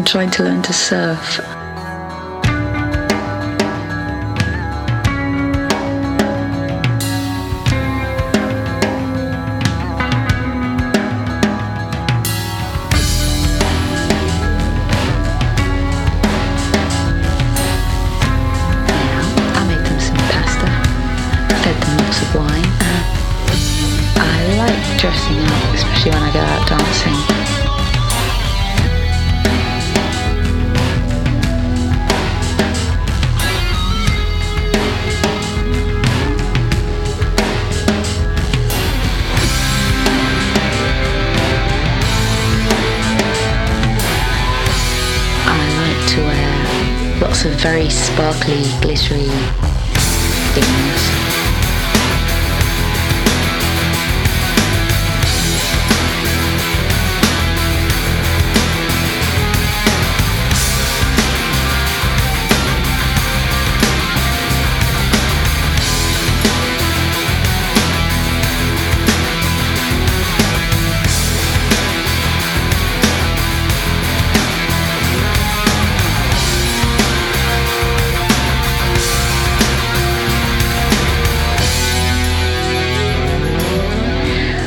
I'm trying to learn to surf. Dressing up, especially when I go out dancing. Lots of very sparkly, glittery things.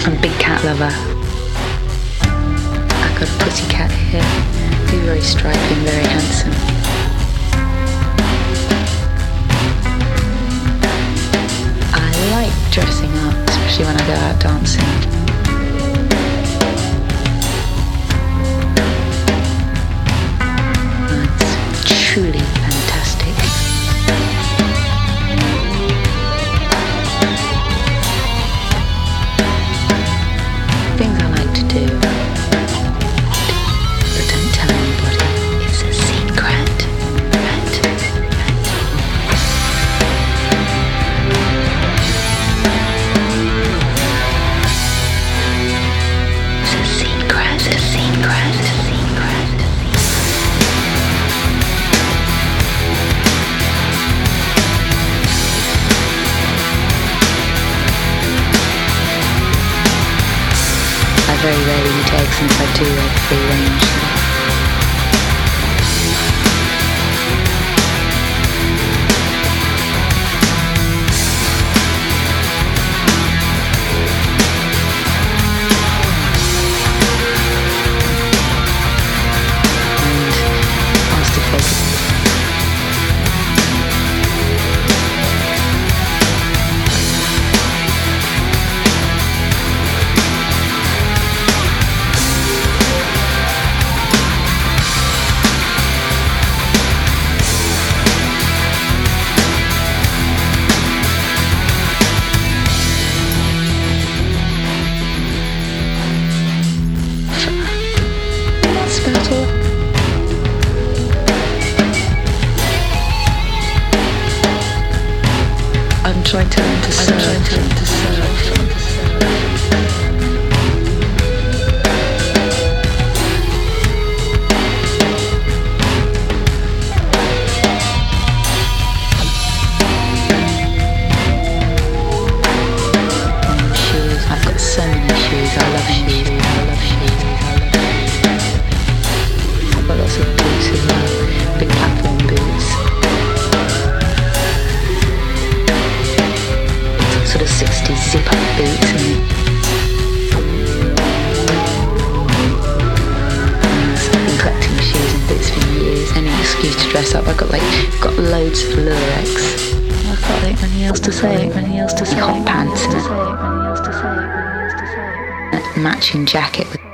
I'm a big cat lover. I got a pussy cat here. Very stripy and very handsome. I like dressing up, especially when I go out dancing. Very rarely eat eggs since I do egg free range. Trying to learn dress up. I've got like got loads of Lurex. I've got like anything else to say. Anything else to say. Hot pants and a matching jacket with